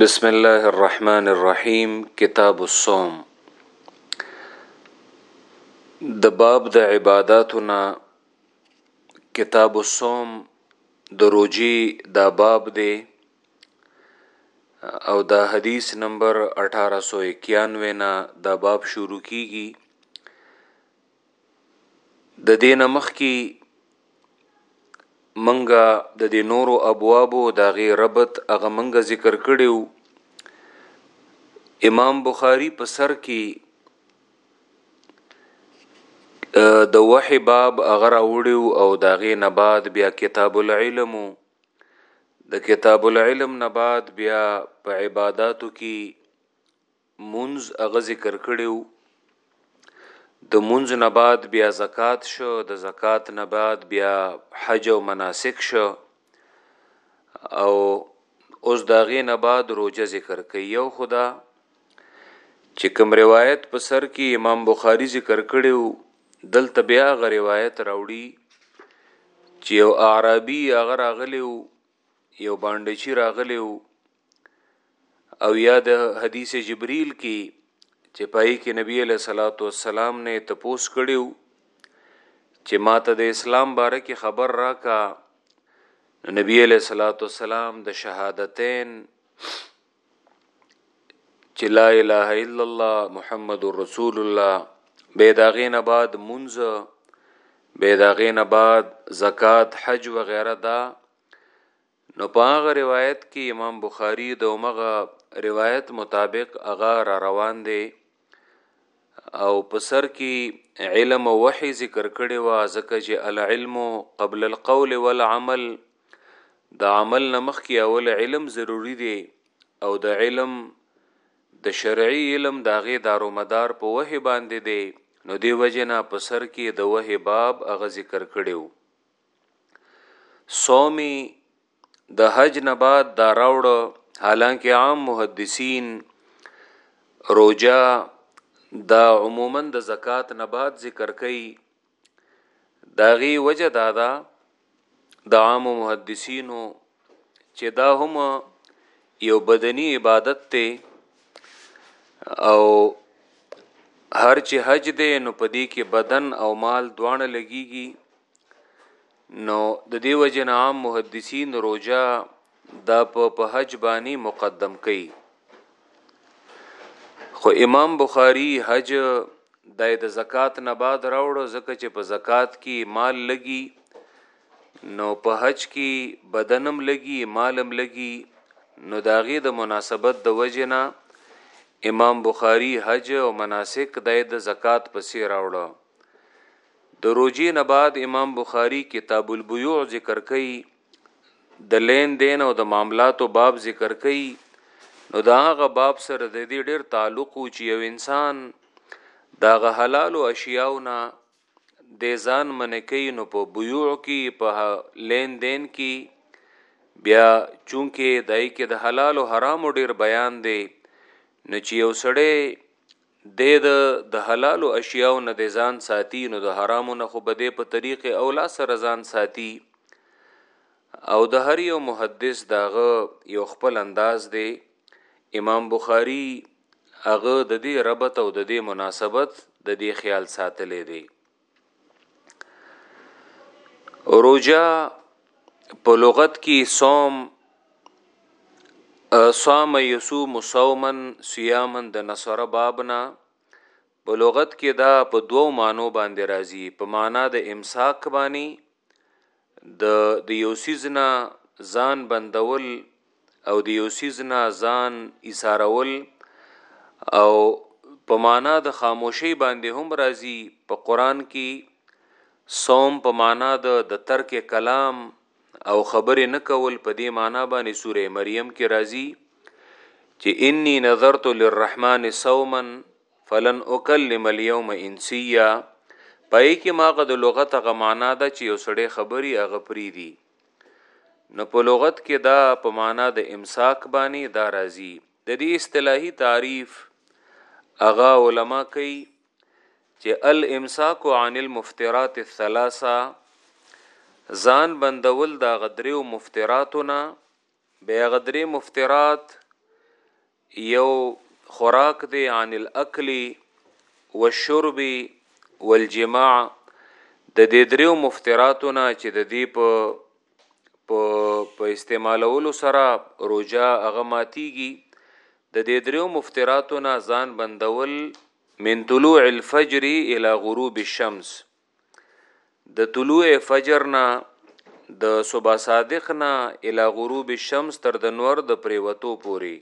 بسم الله الرحمن الرحیم کتاب الصوم د باب د عبادتنا کتاب الصوم د روجی دا باب دی او دا حدیث نمبر 1891 نا دا باب شروع کیږي د دې نه مخکې منګه د دې نورو ابوابو د هغې ربط هغه منګه ذکر کړی وو امام بخاری په سر کې د وحی باب هغه راوړی او د هغې نه بعد بیا کتاب العلم د کتاب العلم نه بعد بیا په عباداتو کې مونځ هغه ذکر کړی وو د مونځ نه بعد بیا زکات شو د زکات نه بعد بیا حج او مناسک شو او اوس داغه نه بعد روزه ذکر کوي یو خدا چې کوم روایت په سر کې امام بخاری ذکر کړیو دلته بیا غ روایت راوړي چې یو اعرابي هغه راغلیو یو باندې چې راغلیو او یا د حدیث جبرئیل کې چې پای کې نبی علیہ الصلوۃ والسلام نه تپوس کړیو چې ماته د اسلام باره کې خبر راکا نو نبی علیہ الصلوۃ والسلام د شهادتین چې لا اله الا الله محمد رسول الله به داغین بعد منځ به داغین بعد زکات حج و غیره دا نو په هغه روایت کي امام بخاري د همغه روایت مطابق هغه را روان دی او په سر کي علم او وحي ذکر کړي وا ځکه چې العلم قبل القول والعمل د عمل نمخ کې اول علم ضروری دی او د علم د شرعي علم داغه دارو مدار په وه باندې دی نو دی وجنا په سر کې د وه باب اغه ذکر کړیو سومي د حج نه بعد دا راوړ حالانکه عام محدثین روجا دا عموما د زکات نه بعد ذکر کوي داغي وجه دادا د عام محدثینو چې دا هم یو بدني عبادت دی او هر چې حج دی نو په دې کې بدن او مال دواړه لګيږي نو د دې وجنه عام محدثین روجا دا په حج باندې مقدم کړي خو امام بخاری حج د زکات نه بعد راوړو ځکه چې په زکات کې مال لګي نو په حج کی بدنم لګي مالم لګي نو داغه د مناسبت د وجنه امام بخاری حج او مناسک د د زکات په سیر راوړو د روجی نه بعد امام بخاری کتاب البیوع ذکر کوي د لین دین او د معاملاتو باب ذکر کړي نو دا هغه باب سره د دې ډېر تعلق و چې یو انسان دا غ حلال او اشیاء نه دی ځان منع کوي نو په بيوع کې په لین دین کې بیا چونکه دای کې د حلال او حرام ډیر بیان دی نو چې یو سړی د د د حلال او اشیاء نه د ځان ساتي نو د حرامو نه خو بده په طریق اولا سره ځان ساتي او د هر یو محدث داغه یو خپل انداز دی امام بخاری هغه د دې ربط او د دې مناسبت د دې خیال ساتلې دی روجا په لغت کې صوم صام یصوم صوما صياما د نصره بابنا په لغت کې دا په دوو معنو باندې راځي په معنا د امساک باندې د د یو سیز نه ځان بندول او د یو سیز نه ځان ایثارول او په معنا د خاموشي باندې هم راځي په قران کې صوم په معنا د د ترک کلام او خبرې نه کول په دې معنا باندې سوره مریم کې راځي چې انی نظرت للرحمن صوما فلن اکلم اليوم انسيا پای کې ماغه د لغت هغه معنا ده چې یو سړی خبري هغه پری دی نو په لغت کې دا په معنا د امساک باندې دا راځي د دې اصطلاحي تعریف هغه علما کوي چې الامساک عن المفترات الثلاثه ځان بندول دا غدریو مفتراتونه بیا هغه درې مفترات یو خوراک دی عن الاکل والشرب والجماع د دې دریو مفتراتو نه چې د دې په په په استعمالولو سره روجا هغه ماتيږي د دې دریو مفتراتو نه ځان بندول من طلوع الفجر الى غروب الشمس د طلوع فجر نه د صبح صادق نه اله غروب الشمس تر د نور د پریوتو پوري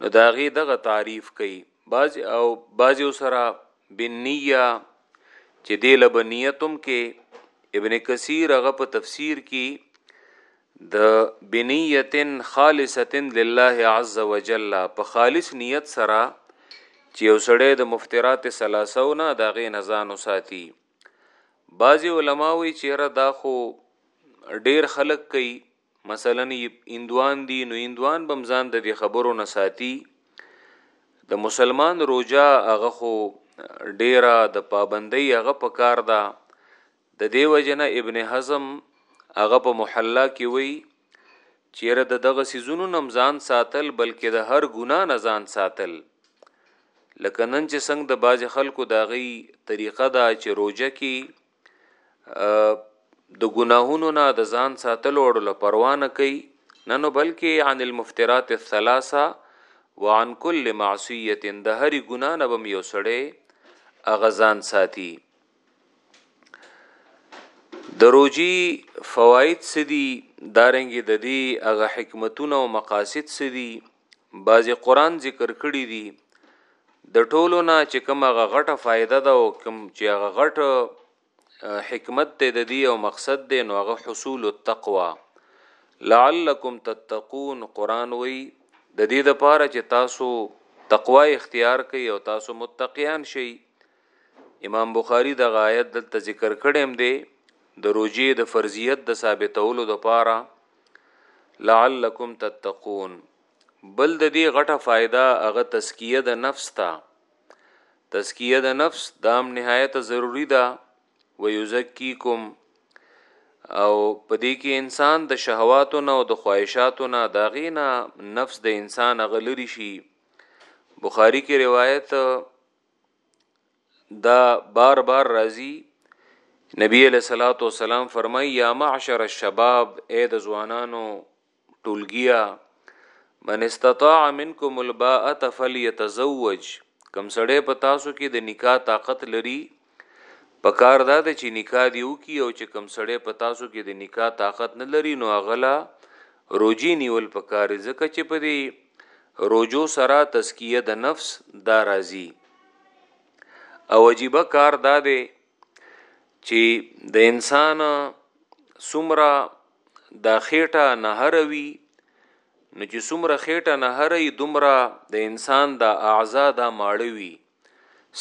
نو داغي دغه تعریف کوي باز او باز سره بنیه چې دی لبنیتم کې ابن کثیر هغه په تفسیر کې د بنیت خالصه لله عز وجل په خالص نیت سره چې یو سړی د مفترات ثلاثه او نه دغه نزان وساتي بعضی علما وی چیرې دا خو ډیر خلک کوي مثلا اندوان دي نو اندوان بم ځان د دې خبرو نه ساتي د مسلمان روجا هغه خو ډیره د پابندۍ هغه پکار ده د دې وجې نه ابن حزم هغه په محلا کې وی چیرې د دغه سیزونو نم ځان ساتل بلکې د هر ګنا نه ځان ساتل لکه نن چې څنګه د باج خلکو دا غي طریقه دا چې روزه کې د ګناهونو نه د ځان ساتلو اړه پروانه کوي نه نو بلکې عن المفترات الثلاثه وعن كل معصيه د هرې ګنا نه بم یو سړی اغزان ساتي د روجی فواید څه دي دارنګ د دې هغه حکمتونه او مقاصد څه دي بعضی قران ذکر کړی دي د ټولو نه چې کوم هغه غټه فائدہ ده او کوم چې هغه غټه حکمت ته د دې او مقصد دی نو هغه حصول التقوا لعلکم تتقون قران وی د دې د پاره چې تاسو تقوا اختیار کړئ او تاسو متقیان شئ امام بخاری د غایت دلته ذکر کړم دی د روجی د فرضیت د ثابتولو د پاره لعلکم تتقون بل د دې غټه فائدہ هغه تزکیه د نفس تا تزکیه د نفس دام نهایت ضروری ده و یزکیکم او پدې کې انسان د شهواتو نه او د خواهشاتو نه داغې نه نفس د انسان غلری شي بخاری کې روایت دا بار بار راځي نبی علیہ الصلوۃ والسلام فرمای یا معشر الشباب اے د ځوانانو ټولګیا من استطاع منکم الباءه فليتزوج کم سړی په تاسو کې د نکاح طاقت لري په کار دا د چې نکاح دی وکي او چې کم سړی په تاسو کې د نکاح طاقت نه لري نو اغلا روجي نیول په کار ځکه چې په دې روجو سره تزکیه د نفس دا راځي او عجیب کار دا دی چې د انسان سمره دا خېټه نهروي نو چې سمره خېټه نهري دومره د انسان د اعضا دا ماړوي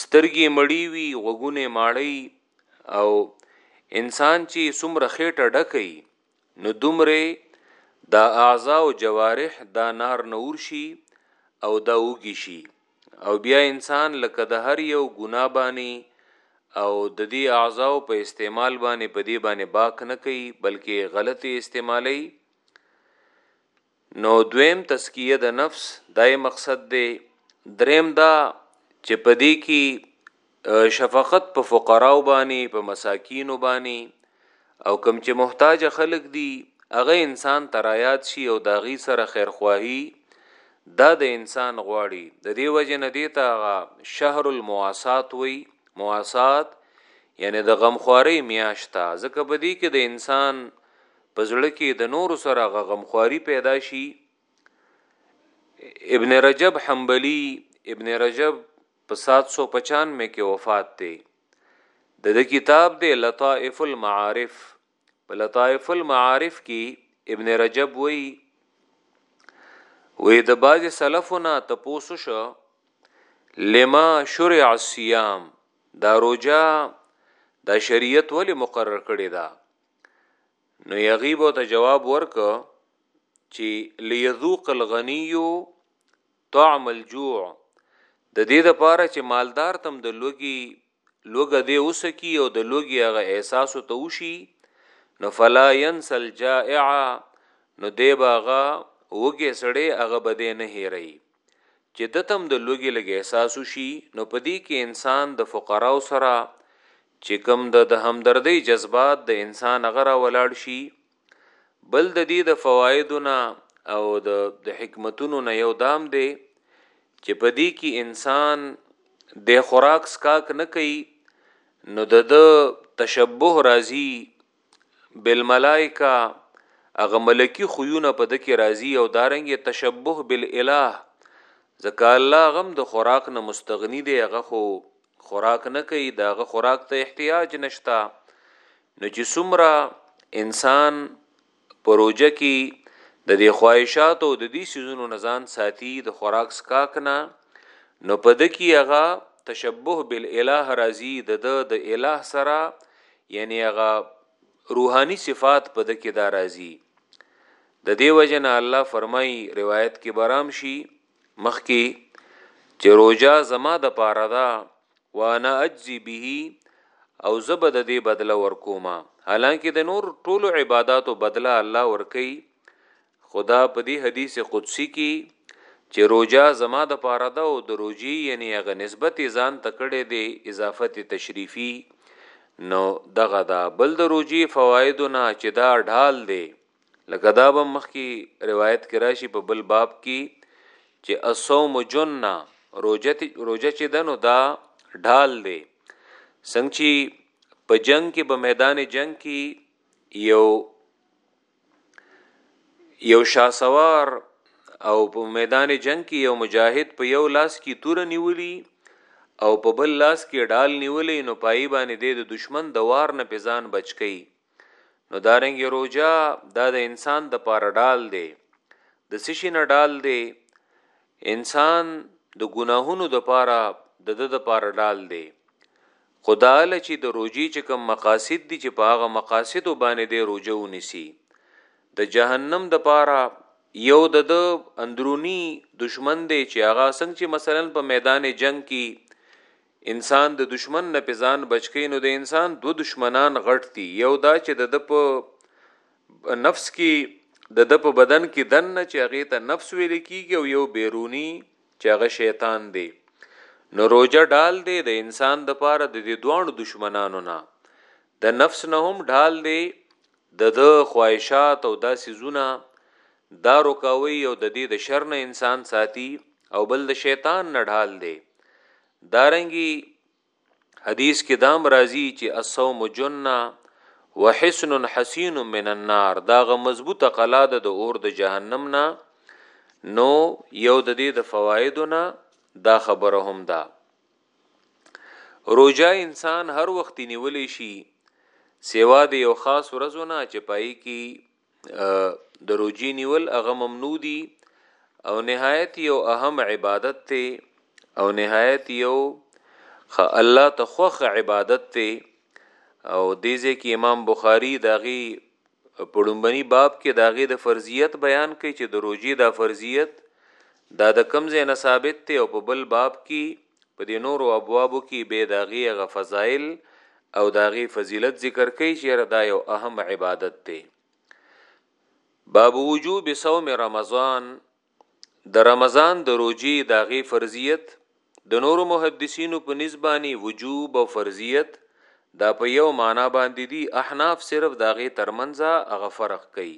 سترګې مړی وي غوګونه ماړی او انسان چې سمره خېټه ډکې نو دومره دا اعضاء او جوارح دا نار نه ورشي او دا وګي شي او بیا انسان لکه د هر یو ګناه بانی او د دې اعضاء په استعمال باندې په دې باندې باک نه کوي بلکې غلط استعمالي نو دویم تزکیه د نفس دا یې مقصد دی دریم دا چې په دې کې شفقت په فقراو باندې په مساکینو باندې او کم چې محتاج خلک دي هغه انسان ترایات شي او داغي سره خیرخواهی دا د انسان غواړي د دې وجه نه دی ته شهر المواسات وي مواسات یعنی د غمخواري میاشتا ځکه په دې کې د انسان په زړه کې د نورو سره غغمخواري پیدا شي ابن رجب حنبلی ابن رجب په 795 کې وفات دی د د کتاب د لطائف المعارف په لطائف المعارف کې ابن رجب وی وې د باز سلفنا تپوسو شو لما شرع الصيام دا روجا د شریعت ولی مقرر کړی دا نو یغیب ته جواب ورک چې لیذوق الغنی طعم الجوع د دې د پاره چې مالدار تم د لوګي لوګه دې اوسکی او د لوګي هغه احساس ته وشي نو فلا ينسل جائع نو دې باغه وګه سړې هغه بده نه هېري چې د تم د لوګي لګ احساس وشي نو پدې کې انسان د فقراو سره چې کوم د د همدردۍ جذبات د انسان هغه را ولاړ شي، بل د دې د فوایدو نه او د د حکمتونو نه یو دام دی چې په دې کې انسان د خوراک سکاک نه کوي نو د د تشبه راځي بالملائکه هغه ملکی خویونه په دکی راضی او دارنګ تشبه بالاله ځکه الله غم د خوراک نه مستغنی دی هغه خو خوراک نه کوي دا هغه خوراک ته احتیاج نشتا نو چې څومره انسان پروژه کې د دې خواهشات او د دې سيزونو نزان ساتي د خوراک سکاک نه نو پد کې هغه تشبه بالاله راضي د د اله سره یعنی هغه روحانی صفات په دکی دا راځی د دی وجنه الله فرمای روایت کې برام شي مخکي چې روجا زما د پاره دا وانا اجزي به او زبد دې بدله ورکوما حالانکه د نور ټولو عبادتو بدله الله ورکي خدا په دې حدیث قدسی کی چې روجا زما د پاره ده او د روجی یعنی هغه نسبت ځان تکړه دی اضافت تشریفی نو دغه دا بل د روجی فواید نه چې دا ډال دی لکه دا به مخ کی روایت کرا شي په بل باب کی چې الصوم جننه روجه روجه چې دنو دا ډال دی څنګه چې په جنگ کې په میدان جنگ کې یو یو شاسوار او په میدان جنگ کې یو مجاهد په یو لاس کې تور نیولی او په بل لاس کې ډال نیولې نو پای باندې د دشمن د وار نه پېزان بچ کړي نو دارنګ روجا دا د انسان د پاره ډال دی د سشي نه ډال دی انسان د ګناهونو د پاره د د د پاره ډال دی خو دا له چی د روژی چی کوم مقاصد دی چی په هغه مقاصدو باندی دی روژه ونیسی د جهنم د پاره یو د د اندرونی دشمن دی چی هغه سنګ چی مثلا په میدان جنگ کی انسان د دشمن نه پزان بچکی نو د انسان دو دشمنان غټ دی یو دا چی د د په نفس کی د د په بدن کی دن نه چی هغه ته نفس ویل کیږی او یو بیرونی چې هغه شیطان دی نو روجه ډال دی د انسان د پاره د دې دوانو دشمنانو نه د نفس نه هم ډال دی د د خواهشات او داسې زونه دا رکاوي او د دې د شر نه انسان ساتي او بل د شیطان نه ډال دی دارنګي حدیث کې دام راځي چې الصوم جنہ وحسن حسین من النار دا غ مضبوطه قلا ده د اور د جهنم نه نو یو د دې د فوایدونه دا خبره هم ده روجا انسان هر وخت نیولې شي سیوا د یو خاص ورځونه چې پای کې د روجی نیول هغه ممنوع دي او نهایت یو اهم عبادت ته او نهایت یو خ الله ته خوخ عبادت ته او دیزه کې امام بخاری داغي پړمبني باب کې داغي د فرضیت بیان کوي چې د روجی دا فرضیت دا د کمزې نه ثابت ته او په بل باب کې په دې نورو ابوابو کي بيا د هغې هغه فضائل او د هغې فضيلت ذکر کوي چې یاره دا یو اهم عبادت دی باب وجوب صوم رمضان د رمضان د روزي داغي فرضیت د نورو محدثینو په نسبانی وجوب او فرضیت دا په یو معنا باندې دي احناف صرف داغي ترمنځه هغه فرق کوي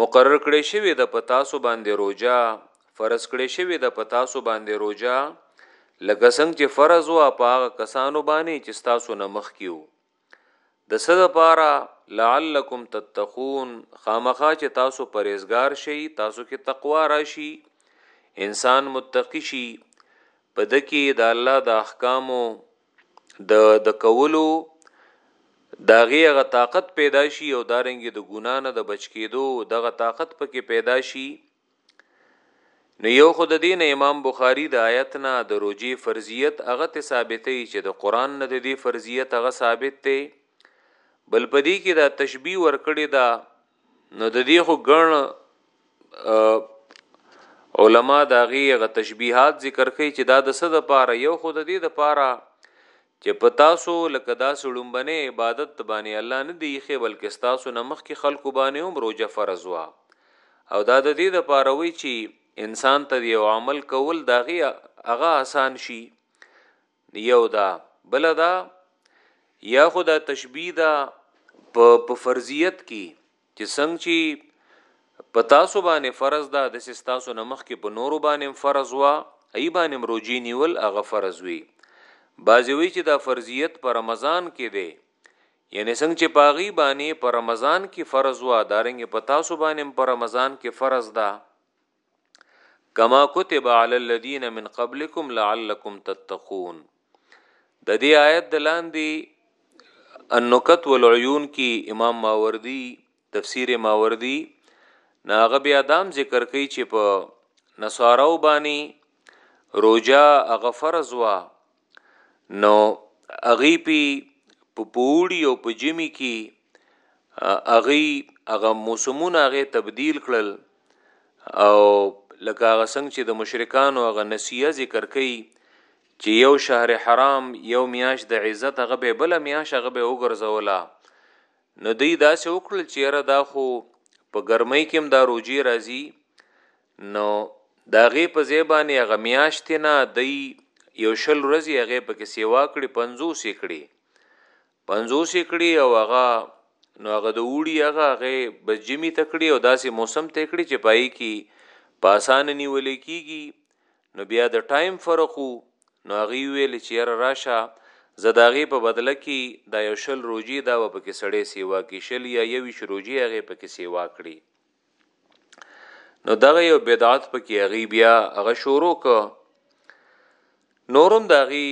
مقرر کړی شوی د پتاسو باندې روجا فرض کړی شوی د پتاسو باندې روجا لکه څنګه چې فرض وا پاغه کسانو باندې چې تاسو نه مخ کیو د صد پارا لعلکم تتقون خامخا چې تاسو پرهیزګار شئ تاسو کې تقوا راشي انسان متقی شي پدکی د الله د احکامو د د کولو داغه غ طاقت پیدا شي او دارنګ د ګنا نه د بچ کېدو دغه طاقت پکې پیدا شي نو یو خود دین امام بخاری د آیت نه د روجي فرضیت هغه ته ثابتې چې د قران نه د دې فرضیت هغه ثابت دی بل پدې کې دا تشبیه ورکړې ده نو د دې خو ګڼ علما دا غي غ تشبيهات ذکر کوي چې دا د صد پاره یو خود دې د پاره چې پتا سو لکه دا سړومبنه عبادت باندې الله نه دی خې بلکې تاسو نمخ کې خلکو باندې هم روزه فرض وا او دا د دې د پاره وی چې انسان ته یو عمل کول دا غي هغه آسان شي یو دا بل دا یا خدا تشبیه دا په فرضیت کې چې څنګه چې پتا سو باندې فرض دا د سستاسو نمخ کې په نورو باندې فرض وا ای باندې روزي نیول هغه فرض وی بازوی چې دا فرضیت په رمضان کې دی یعنی څنګه چې پاغي باندې په رمضان کې فرض وا دارنګ پتا سو باندې په رمضان کې فرض دا کما كتب على الذين من قبلكم لعلكم تتقون د دې آیت د لاندې النکت والعیون کې امام ماوردی تفسیر ماوردی ناغه بیا دام ذکر کوي چې په نصاراو باندې روجا هغه فرض وا نو اغي پی په پوړی او په جمی کی اغي هغه موسمونه هغه تبديل کړل او لکه هغه څنګه چې د مشرکانو هغه نسیه ذکر کړي چې یو شهر حرام یو میاش د عزت هغه به بل میاش هغه به وګرځولا نو دی دا سه وکړل چې را دا خو په ګرمۍ کې هم دا روجي راځي نو د هغې په ځای باندې هغه میاشتې نه دی یو شل ورځې هغې په کې سیوا کړي پنځوس یې کړي پنځوس یې کړي او هغه نو هغه د اوړي هغه هغه بس جمی تکړي او داسې موسم ته کړي چې پای کې په اسانه نیول کیږي نو بیا د ټایم فرق نو هغه ویل چې یاره راشه زداغه په بدله کې دا یو شل روجي دا په کې سړې سیوا کې شل یا یوش روجي هغه په کې سیوا کړي نو دغه یو بدعت پکې هغه بیا هغه شروع ک نورم داغي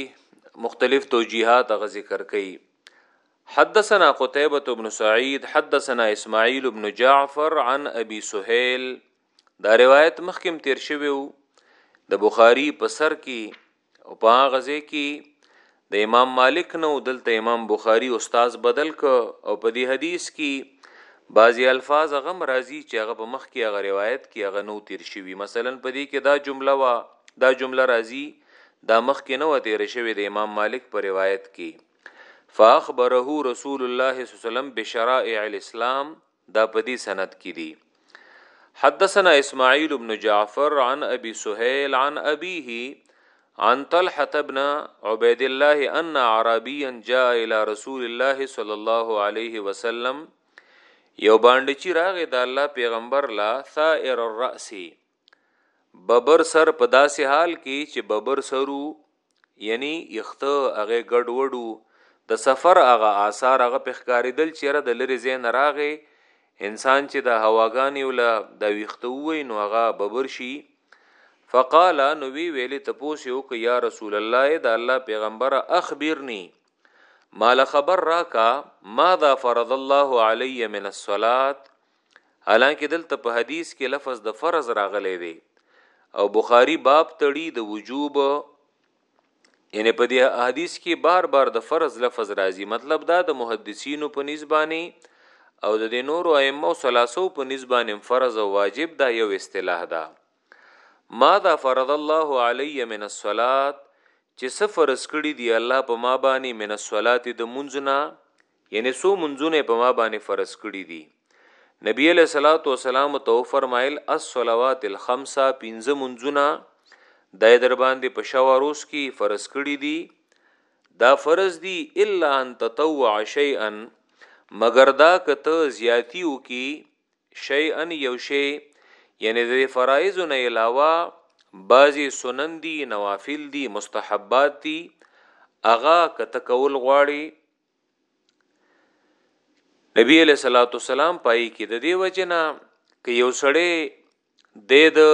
مختلف توجیهات هغه ذکر کړي حدثنا قتيبة بن سعيد حدثنا اسماعيل بن جعفر عن ابي سهيل دا روایت مخکم تیر شوی د بخاری په سر کې او په هغه ځای کې د امام مالک نه دلته امام بخاری استاد بدل ک او په دې حدیث کې بعضی الفاظ غم راضی چې هغه په مخ کې هغه روایت کې هغه نو تیر شوی مثلا په دې کې دا جمله وا دا جمله راضی دا مخ کې نه وته رشوي د امام مالک په روایت کې فاخبره رسول الله صلی الله علیه وسلم بشرائع الاسلام دا په دې سند کې دي حدثنا اسماعيل بن جعفر عن ابي سهيل عن ابيه عن طلحة ابن عبيد الله ان عربيا جاء الى رسول الله صلى الله عليه وسلم یو باندې چې راغې د الله پیغمبر لا ثائر الراس ببر سر په داسې حال کې چې ببر سرو یعنی اخته هغه ګډ وډو د سفر هغه آثار هغه په ښکارېدل چې را د لری زین راغې انسان چې د هواګانی ولا د ویخته وای نو هغه ببر شي فقال نو وی ویلې تپوس یو ک یا رسول الله د الله پیغمبر اخبرنی مال خبر راکا ماذا فرض الله علی من الصلاه حالانکه دلته په حدیث کې لفظ د فرض راغلی دی او بخاری باب تړي د وجوب یعنی په دې حدیث کې بار بار د فرض لفظ راځي مطلب دا د محدثینو په نسبانه او د نورو ائمه او ثلاثو په نسبانه فرض او واجب دا یو اصطلاح ده ماذا فرض الله علی من الصلات چې سفر اسکړي دی الله په ما باندې من الصلات د منځنا یعنی څو منځونه په ما باندې فرض کړی دی نبی علیه الصلاۃ والسلام تو فرمایل الصلوات الخمسه پنځه منځونه دای در باندې په شوا روز کې فرض کړی دی دا فرض دی الا ان تطوع شیئا مگر دا کته زیاتیو کې شیئا یو شی یعنی د فرایض نه علاوه بعضی سنن دی نوافل دی مستحبات دی اغا کته کول غواړي نبی علیہ الصلوۃ والسلام پای کې د دې وجنا ک یو سړی د د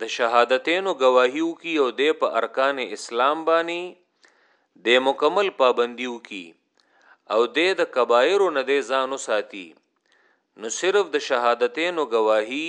د شهادتینو گواهیو کی او د په ارکان اسلام باندې د مکمل پابندیو کی او د د کبایرو نه د ځانو ساتي نو صرف د شهادتینو گواهی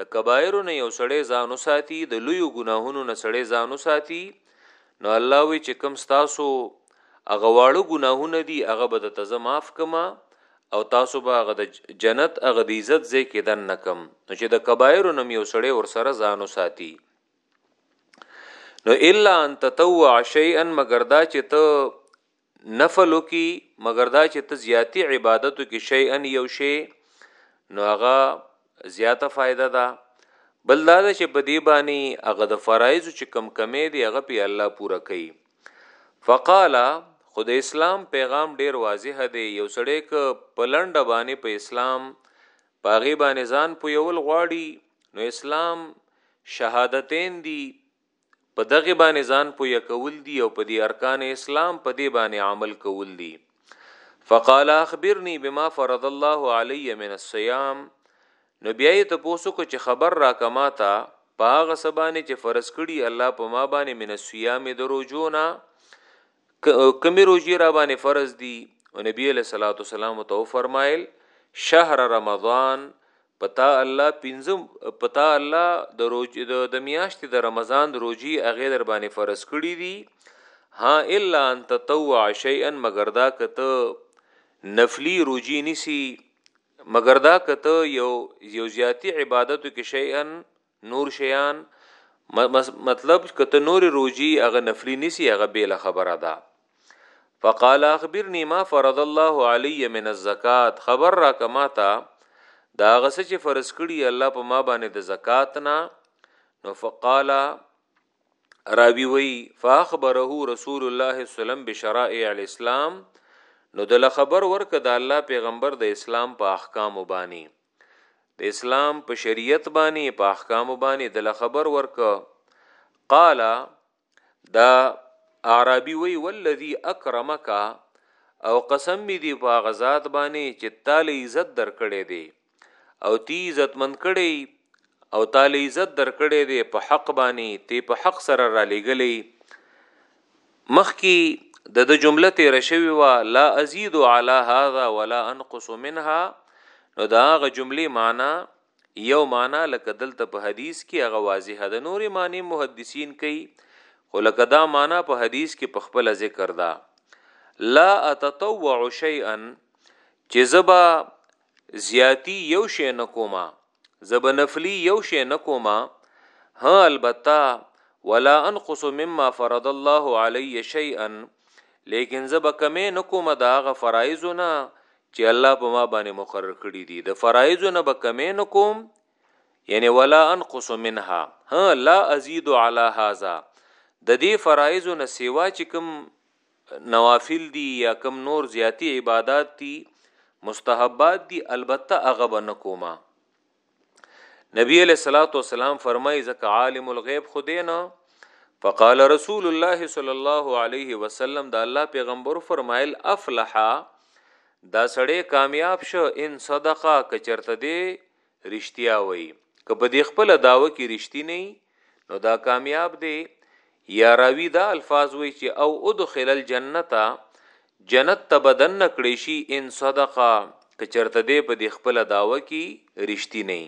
د کبایرو نه یو سړی ځان وساتي د لویو ګناهونو نه سړی ځان وساتي نو الله وی چې کم تاسو هغه واړه ګناهونه دي هغه به د تزه معاف کما او تاسو به هغه د جنت هغه د عزت ځای کې دن نکم نو چې د کبایرو نه یو سړی ور سره ځان وساتي نو الا ان تتوع شیئا مگر دا چې ته نفل وکي مګر دا چې ته زیاتی عبادتو کې شی ان یو شی نو هغه زیاته فائدہ ده بل دا چې په دی باندې هغه د فرایض چې کم کمې دی هغه په الله پورا کوي فقال خو د اسلام پیغام ډیر واضح دی یو سړی ک پلند باندې په اسلام پاغي باندې ځان په یول غواړي نو اسلام شهادتین دی په دغه باندې ځان پوی کول دي او په دې ارکان اسلام په دې باندې عمل کول دي فقال اخبرني بما فرض الله علي من الصيام نو بیا یې ته پوسو کو چې خبر را کما تا پاغه سبانه چې فرض کړي الله په ما باندې من الصيام دروجونا کومې روزي را باندې فرض دي او نبی علیہ الصلوۃ والسلام تو فرمایل شهر رمضان پتا الله پنځم پتا الله د روز د میاشتې د رمضان د روزي اغه در باندې فرض کړی دي ها الا ان تطوع شیئا مگر دا کته نفلی روزي نسی مگر دا کته یو یو زیاتی عبادتو کې شیئا نور شیان مطلب کته نور روجی هغه نفلی نسی هغه بیل خبره ده فقال اخبرني ما فرض الله علي من الزکات خبر را کما تا دا غس چې فرض کړي الله په ما باندې د زکات نه نو فقال راوی وی فاخبره رسول الله صلی الله علیه وسلم بشرائع الاسلام نو دل خبر ورک د الله پیغمبر د اسلام په احکام وبانی د اسلام په شریعت باندې په احکام باندې د خبر ورک قال دا اعرابي وی والذي اکرمک او قسم می دی په غزاد باندې چې تعالی عزت درکړې دی او تی عزت من کړې او تعالی عزت درکړې دی په حق باندې تی په حق سره را لګلې مخکی د ده جمله تیره شوی وه، لا ازید علی هذا ولا انقص منها، نو د هغه جملی معنی یو معنی لکه دلته په حدیث کی هغه واضح ده، نوری معنی محدثین کوي خو لکه دا معنی په حدیث کی پخپله ذکر ده، لا اتطوع شیئا چې زبا زیاتی یو شی نه کوما زه به نفلی یو شی نه کوما ها البته ولا انقص مما فرض الله علی شیئا لیکن زه به کمې نه کوم د هغه فرایضو نه چې الله په ما باندې مقرر کړی دي د فرایضو نه به کمې نه کوم یعنی ولا انقص منها ها لا ازید علی هذا د دې فرایضو نه سیوا چې کوم نوافل دي یا کم نور زیاتی عبادات دي مستحبات دي البته هغه به نه کومه نبی علیہ الصلوۃ والسلام فرمایي زکه عالم الغیب خدینه فقال رسول الله صلی الله علیه وسلم دا الله پیغمبر فرمایل افلح دا سړی کامیاب شو ان صدقه کچرته دی رشتیا وایی که په دې خپل داوه کې رشتینه نو دا کامیاب دی یا راوی دا الفاظ وی چې او ادخل الجنت جنت ته بدن نکړې شي ان صدقه که چرته دې په دې خپل داوه کې رشتینه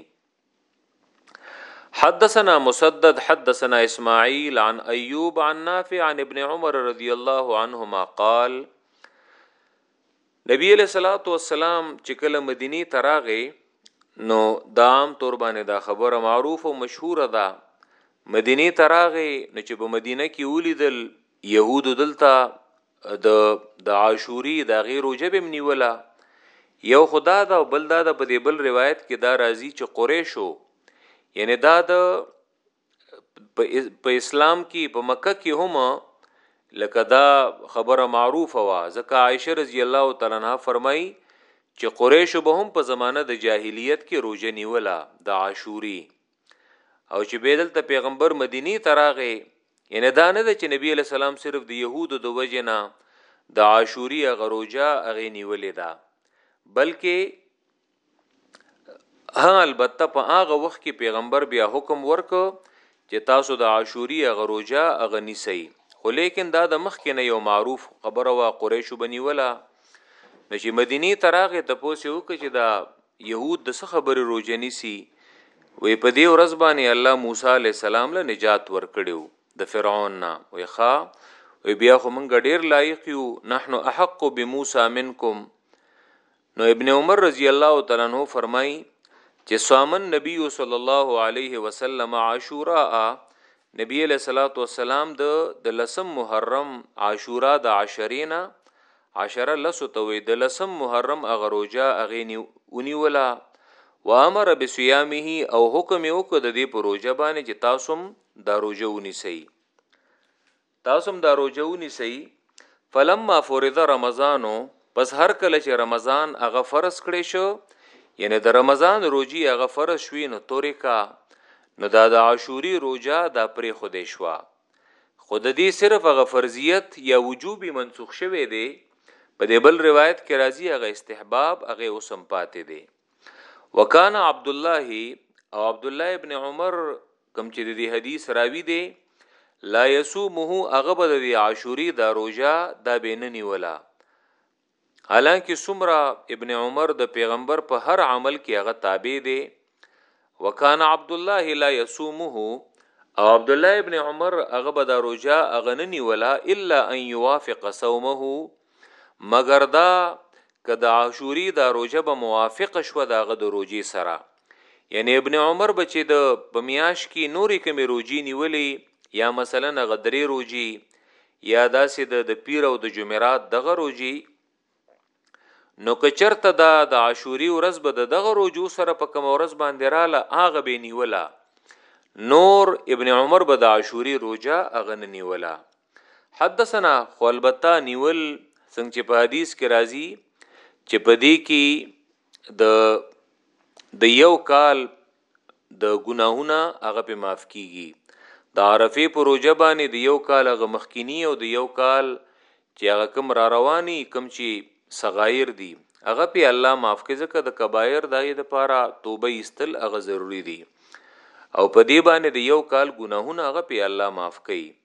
حدثنا مسدد حدثنا اسماعيل عن ايوب عن نافع عن ابن عمر رضي الله عنهما قال نبی علیه الصلاة والسلام چې کله مدینی ته راغی نو د عام طور باندې دا خبره معروف او مشهوره ده مدینی ته راغی نو چې په مدینه کې ولیدل یهود دلته د د عاشوري د غیر روزه بم نیولا یو خدا دا بل دا د په دې بل روایت کې دا راځي چې قریشو یعنی دا د په اسلام کې په مکه کې هم لکه دا خبره معروفه وا ځکه عائشه رضی الله تعالی عنها فرمایي چې قریش به هم په زمانه د جاهلیت کې روزه نیوله د عاشوري او چې بدل ته پیغمبر مدینی تراغه ان دا نه ده چې نبی علی سلام صرف د يهودو د وجنه د عاشوري غروجه اغه نیولې ده بلکې ها البته په هغه وخت کې پیغمبر بیا حکم ورکو چې تاسو د عاشوري غروجه اغنی سي خو لیکن دا د مخ کې نه یو معروف خبره وا قریشو بنی ولا نو چې مدینه تراغه ته پوسې وک چې دا يهود د څه خبره روزنی سي وې په دې ورځ باندې الله موسی عليه السلام له نجات ورکړیو د فرعون نه وې ښا وې بیا خو مونږ ډیر لایق یو نحنو احق بموسی منکم نو ابن عمر رضی الله تعالی عنہ فرمایي چې سوامن نبی صلی الله علیه وسلم عاشورا نبی علیہ الصلوۃ والسلام د د لسم محرم عاشورا د عشرینا عشره لسو ته وی د لسم محرم اغروجا اغینی اونیولا و امر بصيامه او حکم یو کده دی پروجه باندې چې تاسو دا روجه ونیسئ تاسو هم دا روجه ونیسئ فلما فرض رمضان پس هر کله چې رمضان هغه فرض کړی شو یعنی د رمضان روجي هغه فرض شوی نو توریکا نو دا د عاشوري روجا دا پرې خودې شوا خود دې صرف هغه فرضیت یا وجوبي منسوخ شوی دی په دې بل روایت کې راځي هغه استحباب هغه اوسم پاتې دی وکانه عبد الله او عبد الله ابن عمر کوم چې د دې حدیث راوی دی لا یصومه هغه به د عاشوری دا روزه دا به نه نیولا حالانکه سمرا ابن عمر د پیغمبر په هر عمل کې هغه تابع دی وکانا عبد الله لا یصومه او عبد الله ابن عمر هغه به دا روزه هغه نه نیولا الا ان یوافق صومه مګر دا که د عاشوري دا روژه به موافق شوه د هغه د روژې سره یعنې ابن عمر به چې د په میاشت کې نورې کومې روژې نیولې یا مثلا هغه درې روژې یا داسې د د پیر او د جمعرات دغه روژې نو که چرته دا د عاشوري ورځ به د دغه روجو سره په کوم ورځ باندې رااله هغه به نیولا نور ابن عمر به د عاشوري روجا هغه نه نیولا حدثنا خو البته نیول څنګه چې په حدیث کې راځي چې په دې کې د د یو کال د ګناهونه هغه په معاف کیږي د عرفه پر روزه باندې د یو کال هغه مخکینی او د یو کال چې هغه کم را رواني کم چې صغایر دي هغه په الله معاف کې ځکه د کبایر دغه د پاره توبه ایستل هغه ضروری دي او په دې باندې د یو کال ګناهونه هغه په الله معاف کوي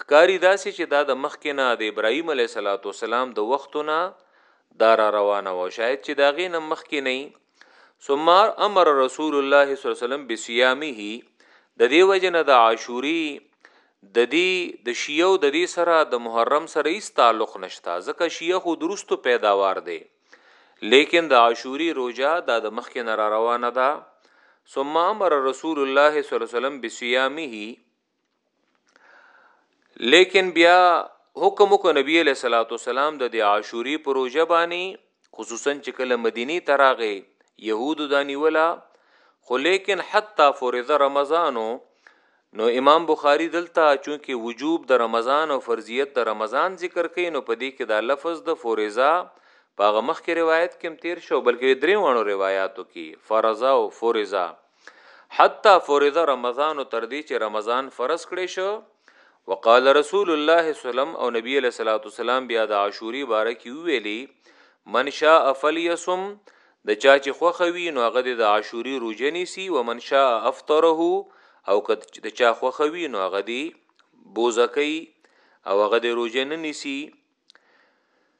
ښکاري داسې چې دا د مخکې نه د ابراهیم علیه صلات وسلام د وختو نه دا را روانه و شاید چې دا غې نه مخکې نه ثم امر رسول الله صلی الله علیه وسلم بصيامه د دې وجه نه د عاشوري د دې د شیعو د دې سره د محرم سره هیڅ تعلق نشته ځکه شیعه خو درستو پیداوار دی لیکن د عاشوري روزه د د مخکې نه را روانه ده ثم امر رسول الله صلی الله علیه وسلم بصيامه لیکن بیا حکم وکړ نبی علیہ الصلوۃ والسلام د عاشوری پروژه باندې خصوصا چې کله مدینی تراغه يهودو دا نیولا خو لیکن حتی فرض رمضانو نو امام بخاری دلته چونکی وجوب د رمضان او فرضیت د رمضان ذکر کین نو پدې کې دا لفظ د فرضا په مخکې روایت کې تیر شو بلکې درې وانو روایتو کې فرضا او فرضا حتی فرض رمضان تر دې چې رمضان فرض کړی شو وقال رسول الله سلام او نبی علیہ الصلوۃ والسلام بیا د عاشوری باره کې ویلي من شاء فلیصم د چا چې خوخوي نو هغه د عاشوري روزه نیسي و من شاء افطره او که د چا خوخوي نو هغه دی بوزکې او هغه د روزه نه نیسي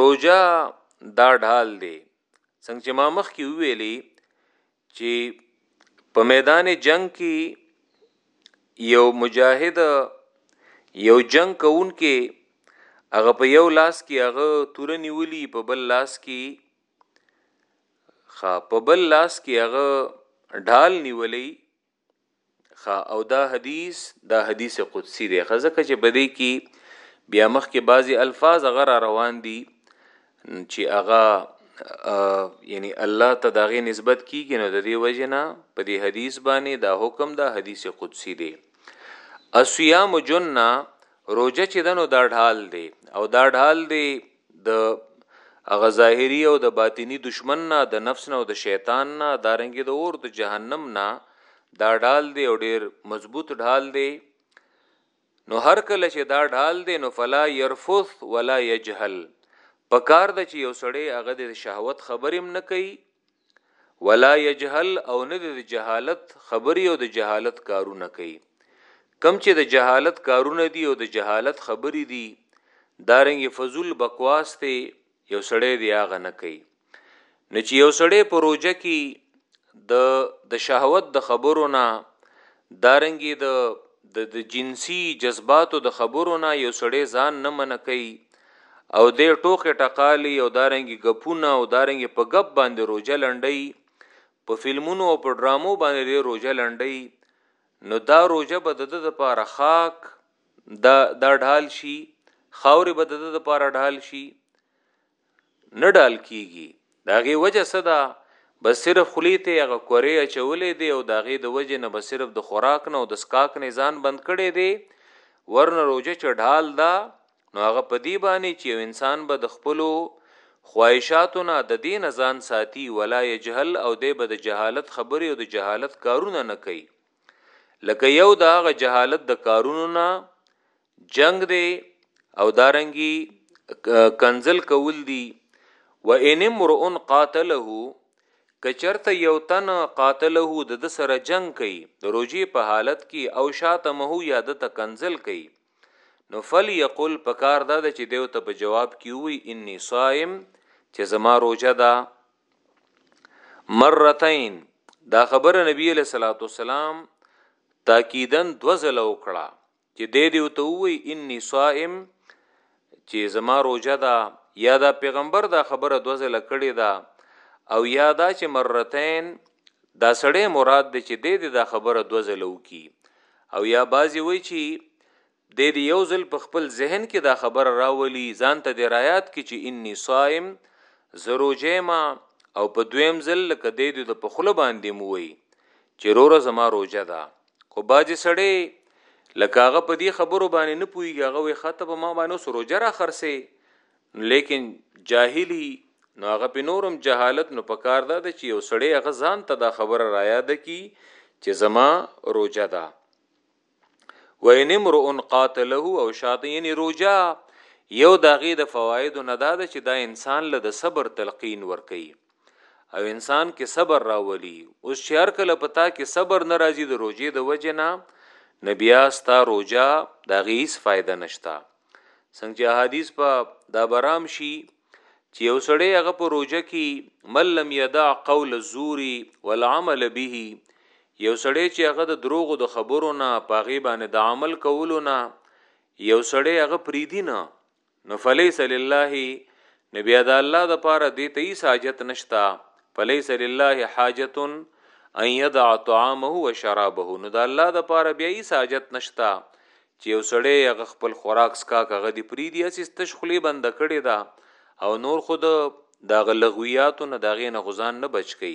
روجا دا ډال دی څنګه چې ما مخ کې ویلي چې په میدان جنگ کې یو مجاهد یو جنگ کوون کې هغه په یو لاس کې هغه تور نیولی په بل لاس کې خا په بل لاس کې هغه ډال نیولی ښه او دا حدیث دا حدیث قدسی دی ښه ځکه چې په دې کې بیا مخکې بعضی الفاظ هغه را روان دي چې هغه یعنی الله ته داغه نسبت کیږي نو د دې وجنه په دې حدیث باندې دا حکم دا حدیث قدسی دی اسیام جنہ روزه چې دنو دا ډال دی او دا ډال دی د هغه ظاهری او د باطنی دشمن نه د نفس نه او د شیطان نه دارنګ د اور د جهنم نه دا ډال دی او ډیر مضبوط ډال دی نو هر کله چې دا ډال دی نو فلا يرفث ولا يجهل پکار د چې یو سړی هغه د شهوت خبرم نه کوي ولا یجهل او نه د جهالت خبري او د جهالت کارونه کوي کم چې د جهالت کارونه دي او د جهالت خبري دي دارنګ فزول بکواس ته یو سړی دی هغه نه کوي نو چې یو سړی په روجه کې د د شهوت د خبرو نه دارنګه د د د جنسي جذباتو د خبرو نه یو سړی ځان نه منع کوي او د ټوکې ټقالي او دارنګي غپونه او دارنګي په غپ باندې روزه لنډي په فلمونو او په ډرامو باندې روزه لنډي نو دا روزه به د د لپاره خاک دا دا ډال شي خاورې به د د لپاره ډال شي نه ډال کیږي داغه وجه څه ده بس صرف خلی ته هغه کورې اچولې دی او داغه د وجه نه بس صرف د خوراک نه او د سکاک نه ځان بند کړي دی ورنه روزه چې ډال ده نو هغه په دی باندې چې یو انسان به د خپلو خواهشاتو نه د دین ځان ساتي ولا یجهل او دی به د جهالت خبرې او د جهالت کارونه نه کوي لکه یو دا غ جهالت د کارونو نه جنګ دی او دارنګي کنزل کول دی و ان امرؤ قاتله کچرته یو تن قاتله د د سره جنگ کوي د روجي په حالت کې او شاته مه یا د ته کنزل کوي نو فل یقل پکار دا د چې دیو ته په جواب کې وي انی صائم چې زما روجه ده مرتين دا خبره نبی له صلوات والسلام تاکیدن دوزل وکړه چې دی دی ته وی انی صائم چې زما روزه ده یا دا پیغمبر دا خبره دوه ځله کړې ده او یا دا چې مرتين دا سړی مراد دی چې د دې دا خبره دوه ځله وکي او یا بازي وای چې د دې یو ځل په خپل ذهن کې دا خبره راولي ځان ته د رايات کې چې اني صائم زروجما او په دویم ځل لکه د دې د پخله باندې موي چې روره زما روزه ده خو باجی سړی لکه هغه په دې خبرو باندې نه پويږي هغه وي خاطه په ما باندې سره جرا خرسي لیکن جاهلی نو هغه په نورم جهالت نو پکار ده چې یو سړی هغه ځان ته دا خبره را یاد کی چې زما روجه ده وین امرؤ قاتله او شاطین روجا یو داغه د فواید نه دا ده چې دا انسان له د صبر تلقین ور کوي او انسان کې صبر راولي اوس چې هر کله پتا کې صبر ناراضي د روزي د وجه نه نبیا ستا روزه دا غیس فائدہ نشتا څنګه چې حدیث په دا برام شي چې یو سړی هغه په روزه کې مل لم یدع قول الزور والعمل به یو سړی چې هغه د دروغو د خبرو نه پاغي باندې د عمل کولو نه یو سړی هغه پریدي نه نو فلیس لله نو بیا د الله د پاره دې ته هیڅ حاجت نشتا فلیس لله حاجت ان یدع طعامه و شرابه نو د الله د پاره بیا هیڅ حاجت نشتا چې یو سړی هغه خپل خوراک سکا کغه دی پری دی اسی تش خلی بند کړي دا او نور خود دا غلغویات نه داغې نه غزان نه بچ کی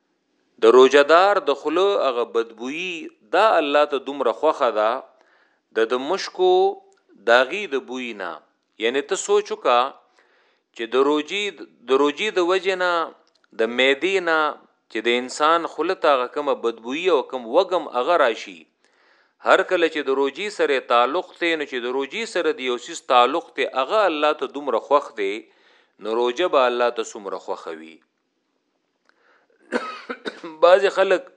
د روژه دار د خوله هغه بدبويي دا الله ته دومره خوښه ده د د مشکو داغي د بوی نه یعنی ته سوچ وکا چې د روجی د روجی د وجه نه د معدې نه چې د انسان خوله ته هغه کومه بدبويي او کوم وګم هغه راشي هر کله چې د روجی سره تعلق ته نو چې د روجی سره د یو سیس تعلق ته هغه الله ته دومره خوښ دی نو روجه به الله ته څومره خوښوي بعض خلک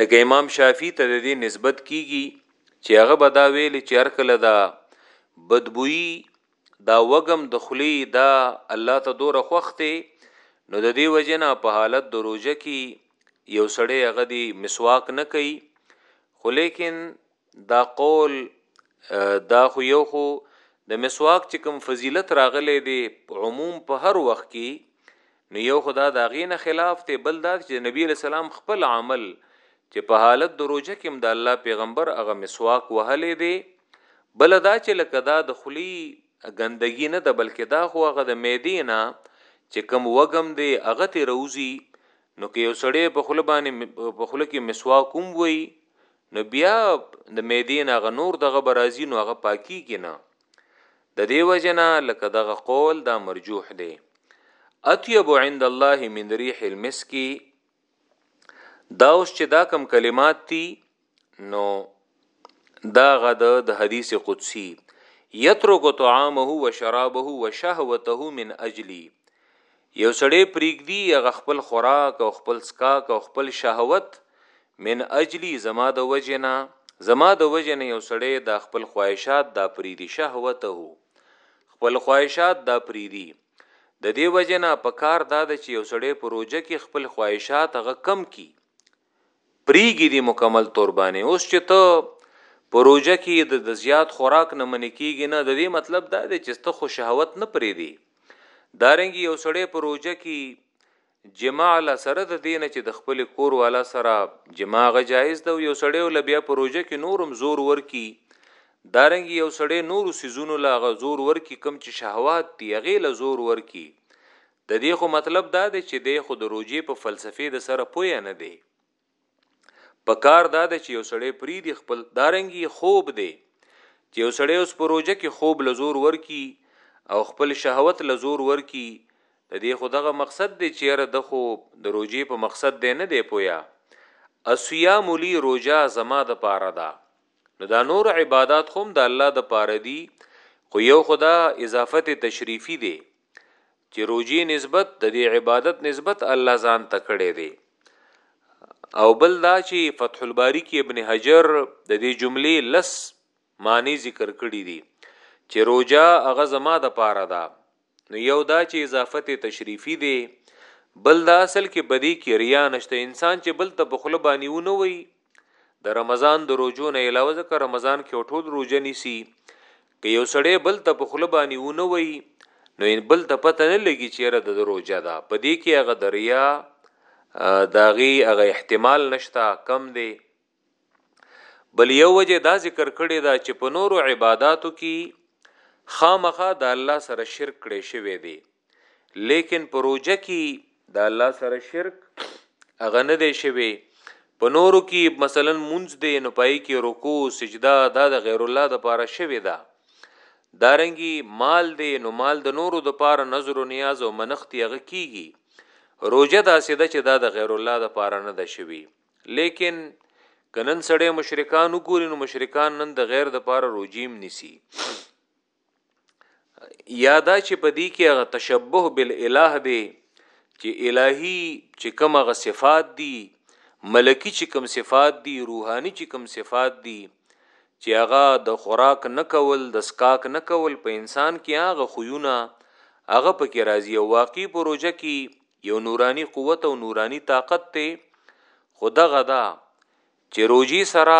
لکه امام شافعي ته د دې نسبت کیږي چې هغه به دا ویل چې هر کله دا بدبوئی دا وګم د خلی دا الله ته دوره خوخته نو د دې وجنه په حالت د روزه کې یو سړی هغه دی مسواک نه کوي خو لیکن دا قول دا خو یو خو د مسواک چې کوم فضیلت راغلی دی عموم په هر وخت کې نو یو خدا دا غینه خلاف ته بل دا چې نبی علیہ السلام خپل عمل چې په حالت د روزه کې هم د الله پیغمبر هغه مسواک وهلې دی بل دا چې لکه دا د خلی ګندګی نه ده بلکې دا خو هغه د میدې نه چې کم وګم دی هغه ته روزي نو کې یو سړی په خله باندې په خله کې مسواک هم وای نو بیا د معدې نه هغه نور دغه به راځي نو هغه پاکیږي نه د دې وجه نه لکه دغه قول دا مرجوح دی اطیب عند الله من ریح المسک دا اوس چې دا کم کلمات دي نو دا غد د حدیث قدسی یترک طعامه و شرابه و شهوته من اجلی یو سړی پریږدي هغه خپل خوراک او خپل څکاک او خپل شهوت من اجلی زما د وجه نه زما د وجه نه یو سړی دا خپل خواهشات دا پریدي شهوته خپل خواهشات دا پریدي د دې وجه نه په کار دا ده چې یو سړی په روجه کې خپل خواهشات هغه کم کی پریږي دي مکمل توربانه اوس چې ته په روجه کې د زیات خوراک نه منې کیږي نه د دې مطلب دا دی چې ته خو شهوت نه پرې دی دارنګ یو سړی په روجه کې جماع له سره د دین چې د خپل کور والا سره جماع غ جایز ده یو سړی ول بیا په روجه کې نورم زور ورکی دارنګ یو سړی نورو سيزونو لا غ زور ورکی کم چې شهوات دی غیله زور ورکی د دې خو مطلب دا دی چې دی خو د روژې په فلسفې د سره پوهه نه دی. په کار دا ده چې یو سړی پریدي خپل دارنګي خوب دی چې یو سړی اوس په روژه کې خوب لزور ورکی او خپل شهوت لزور ورکی د دې خو دغه مقصد دی چې اره د خو د روژې په مقصد دی نه دی پوهه الصيام لي روجا زما د پاره ده نو دا نور عبادت خوم د الله د پاره دي خو یو خدا اضافت تشریفی دی چې روجی نسبت د دې عبادت نسبت الله ځان ته کړی دی او بل دا چې فتح الباری کې ابن حجر د دې جملې لس معنی ذکر کړی دی چې روجا هغه زما د پاره ده نو یو دا چې اضافت تشریفی دی بل دا اصل کې بدی کې ریا نشته انسان چې بل ته په خله باندې ونه وي د رمضان د روجو نه علاوه ځکه رمضان کې ټول روجه نیسی که یو سړی بل ته په خله باندې ونه وي نو ان بل ته پته نه لګي چې را د روجه ده په دې کې هغه دریا داغي هغه احتمال نشتا کم دی بل یو وجه دا ذکر کړی دا چې په نورو عبادتو کې خامخه د الله سره شرک کړي شوی دی لیکن پروژه کی د الله سره شرک هغه نه دی شوی په نورو کی مثلا مونږ دی نو پای کی رکوع سجده دا د غیر الله د پاره شوی ده دارنګي مال دی نو مال د نورو د پاره نظر او نیاز او منښت یغه کیږي روزه دا سده چې دا د غیر الله د پاره نه ده شوی لیکن کنن سړی مشرکان وګوري نو مشرکان نن د غیر د پاره روجیم نیسی یادا چې په دې کې هغه تشبه بالاله دی چې الهي چې کوم هغه صفات دي ملکی چې کوم صفات دي روحاني چې کوم صفات دي چې هغه د خوراک نه کول د سکاک نه کول په انسان کې هغه خوونه هغه پکې راځي او واقعي پروژه کې یو نورانی قوت او نورانی طاقت ته خدغه دا چې روژی سره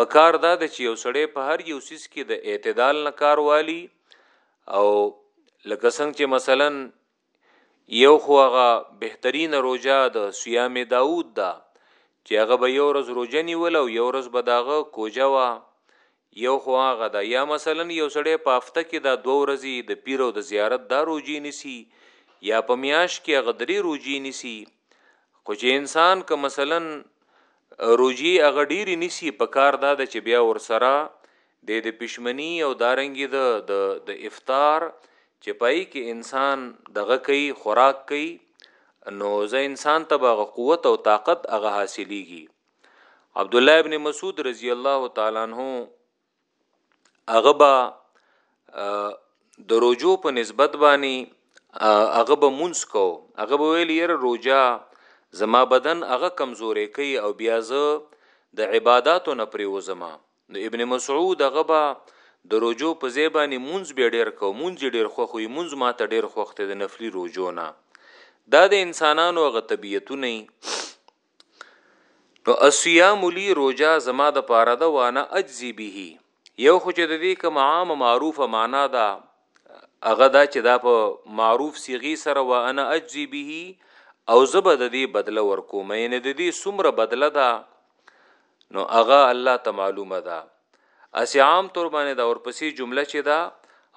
پکار دا ده چې یو سړی په هر یو سیس کې د اعتدال نه کار والی او لکه څنګه چې مثلا یو خو هغه بهترین روژه د صيام داوود دا چې هغه به یو ورځ روژه نیول او یو ورځ به داغه کوجه وا یو خو هغه ده یا مثلا یو سړی په هفته کې دا دوه ورځې د پیر او د زیارت دا روجې نیسي یا په میاش کې هغه درې روجې نیسي خو چې انسان که مثلا روجې هغه ډېری نیسي په کار دا ده چې بیا ورسره د د پښمنی او دارنګي د د د افطار چې پای کې انسان دغه کوي خوراک کوي نو زه انسان ته به قوت او طاقت هغه حاصلېږي عبد الله ابن مسعود رضی الله تعالی عنہ هغه با د روجو په نسبت باندې هغه به مونږ کو هغه به ویل یره روجا زما بدن هغه کمزورې کوي او بیا زه د عبادتو نه پریوزما نو ابن مسعود هغه به د روجو په ځای باندې مونږ به ډیر کو مونږ ډیر خو خو مونږ ما ته ډیر خوخته د نفلی روجو نه دا د انسانانو غ طبیعتونه نو الصيام لي روجا زما د پاره ده وانا اجزي به یو خو چې د دې کوم عام معروفه معنا ده هغه دا چې دا په معروف صيغي سره وانا اجزي به او زبد دې بدله ورکوم یعنی د دې سمره بدله ده نو هغه الله ته معلومه ده اسی عام طور باندې دا ورپسې جمله چې دا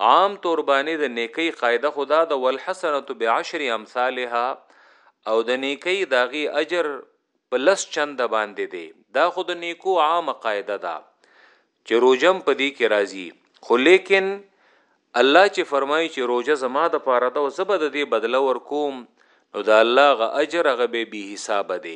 عام طور باندې د نیکی قاعده خدا د والحسنه بعشر امثالها او د نیکی داغي اجر په لس چند باندې دی دا خود نیکو عامه قاعده ده چې روجم پدی کې راځي خو لیکن الله چې فرمایي چې روزه زما د پاره ده او زبد دې بدله ور کوم نو دا الله غ اجر غ به به حساب دی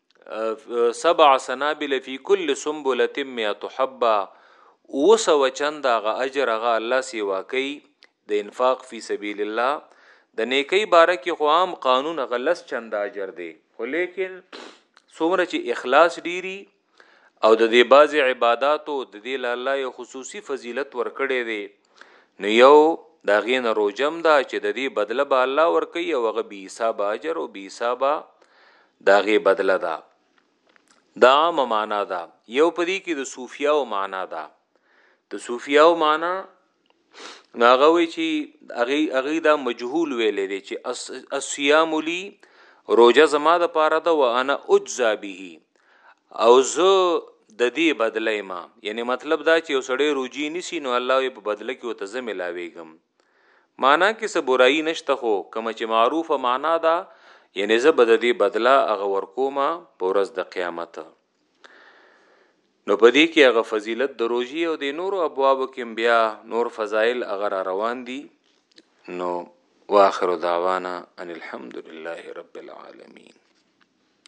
سبع سنابل فی کل سنبلة مئة حبه اوسه وچند هغه اجر هغه الله سیوا کوي د انفاق فی سبیل الله د نیکی باره کې خو عام قانون هغه لس چند اجر دی خو لیکن څومره چې اخلاص ډیری او د دې بعضی عبادتو د دې لاله خصوصي فضیلت ورکړي دی نو یو دا غین روجم دا چې د دې بدله به الله ور کوي او هغه بي حساب اجر او بي حساب دا غي بدله ده دا عام معنا ده یو پدی کې د صوفیا او معنا ده د صوفیا او معنا ناغه وی چې اغي اغي دا مجهول ویلې دي چې الصيام لي روزه زما د پاره ده وانا اجزا به او زه د دې بدله ما یعنی مطلب دا چې یو سړی روجی نسی نو الله یې په بدله کې وته زه ملاویږم معنا کې څه برایي نشته خو کوم چې معروفه معنا ده یعنی زه به د دې بدله هغه ورکوما په ورځ د قیامت نو په دې کې هغه فضیلت د روزي او د نورو ابواب کې بیا نور فضایل هغه را روان دي نو واخر دعوانا ان الحمد لله رب العالمین